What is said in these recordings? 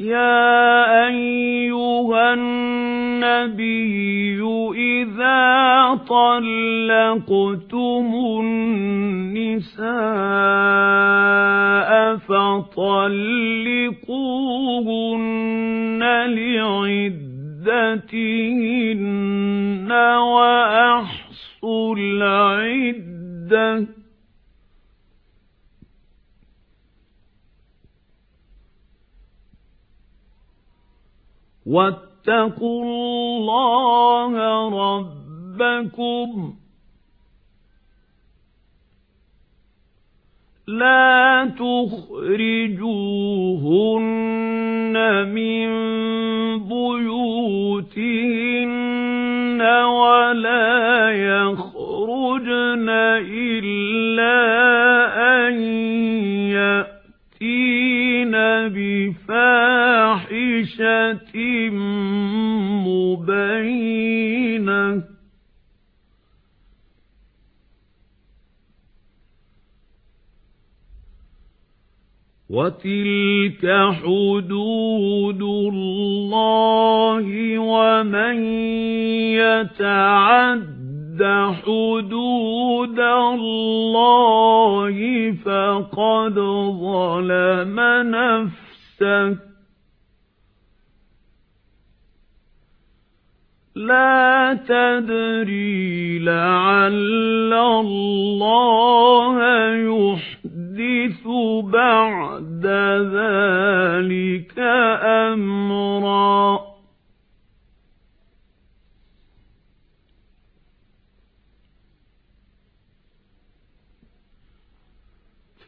يَا أَيُّهَا النَّبِيُّ إِذَا طَلَّقْتُمُ النِّسَاءَ فَطَلِّقُوهُنَّ لِعِدَّتِهِنَّ وَأَحْصُوا الْعِدَّةَ وَاتَّقُوا اللَّهَ رَبَّكُمْ. لَا تُخْرِجُوهُنَّ مِنْ بُيُوتِهِنَّ وَلَا يَخْرُجْنَ إِلَّا أَنْ يَأْتِينَ بِفَاحِشَةٍ مُبَيِّنَةٍ وَتِلْكَ حُدُودُ اللَّهِ وَمَن يَتَعَدَّ حُدُودَ اللَّهِ فَقَدْ ظَلَمَ نَفْسَهُ لَا تَدْرِي لَعَلَّ اللَّهَ يُحْدِثُ بَعْدَ ذَلِكَ أَمْرًا.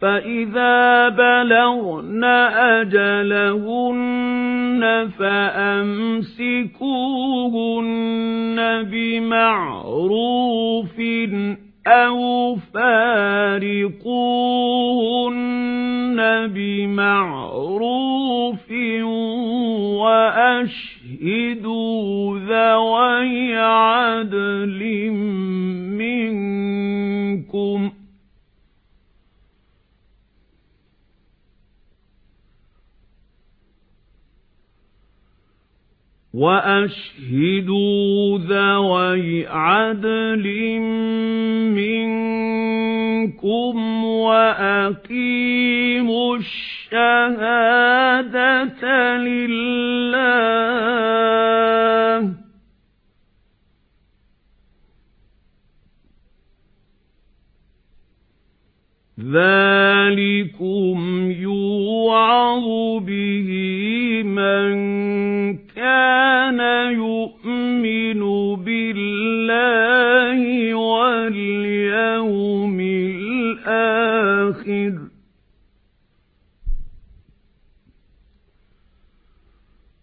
فَإِذَا بَلَغْنَ أَجَلَهُنَّ فَأَمْسِكُوهُنَّ بِمَعْرُوفٍ أَوْ فَارِقُوهُنَّ بِمَعْرُوفٍ وَأَشْهِدُوا وَأَشْهِدُوا ذَوَيْ عَدْلٍ مِنكُمْ وَأَقِيمُوا الشَّهَادَةَ لِلَّهِ. ذَلِكُمْ يُوعَظُ بِهِ مَن كَانَ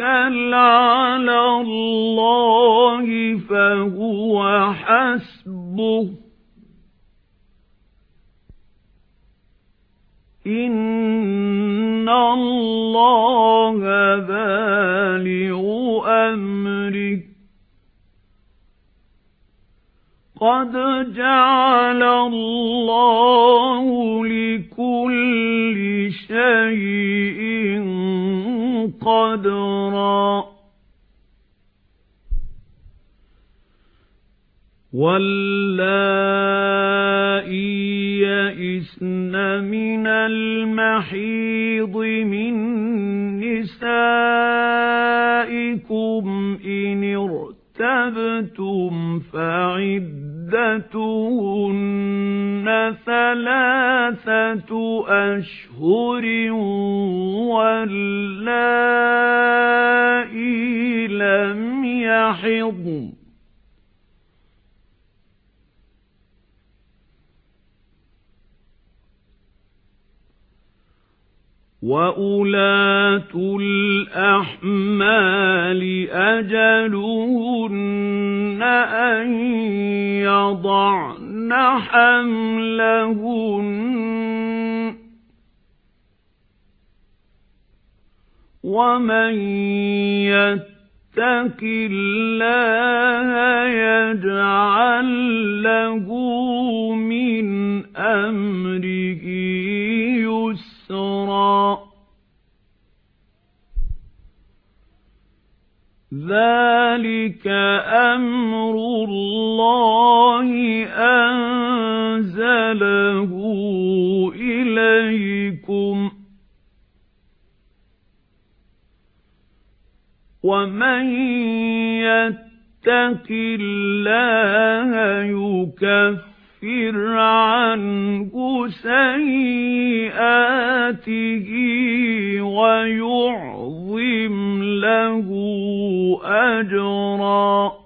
عَلَى اللَّهِ فَهُوَ حَسْبُهُ. إِنَّ اللَّهَ بَالِغُ أَمْرِهِ. قَدْ جَعَلَ اللَّهُ لِكُلِّ شَيْءٍ قَدْرًا. وَاللَّائِي يَئِسْنَ مِنَ الْمَحِيضِ مِن نِّسَائِكُمْ إِنِ ارْتَبْتُمْ فَعِدَّتُهُنَّ ثَلَاثَةُ أَشْهُرٍ وَاللَّائِي لَمْ يَحِضْنَ. وَأُولَاتُ الْأَحْمَالِ أَجَلُهُنَّ أَن يَضَعْنَ حَمْلَهُنَّ وَمَن يَتَّقِ اللَّهَ يَجْعَل لَّهُ مِنْ أَمْرِهِ ذَلِكَ أَمْرُ اللَّهِ أَنزَلَهُ إِلَيْكُمْ وَمَن يَتَّقِ اللَّهَ يُكَفِّرْ عَنْهُ سَيِّئَاتِهِ وَيُعْظِمْ لَهُ أَجْرًا